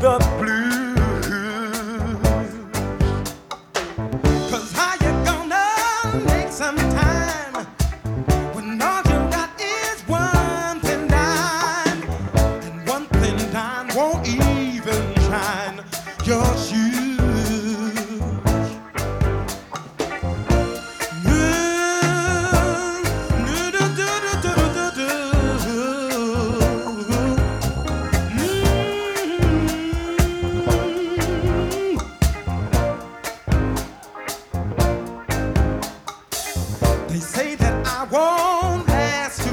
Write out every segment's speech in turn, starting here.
the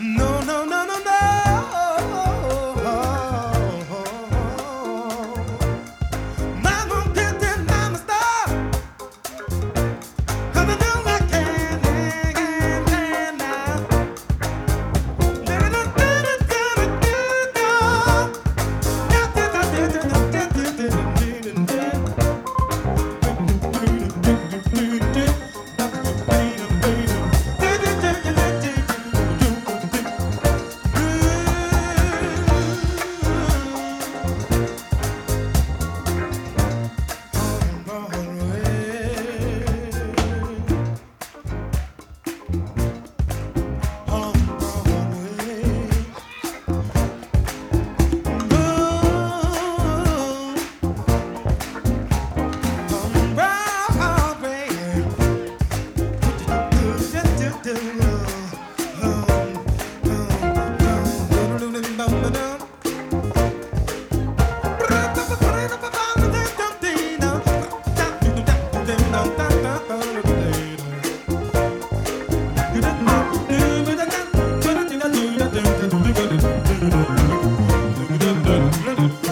No. Dun, dun, dun, dun.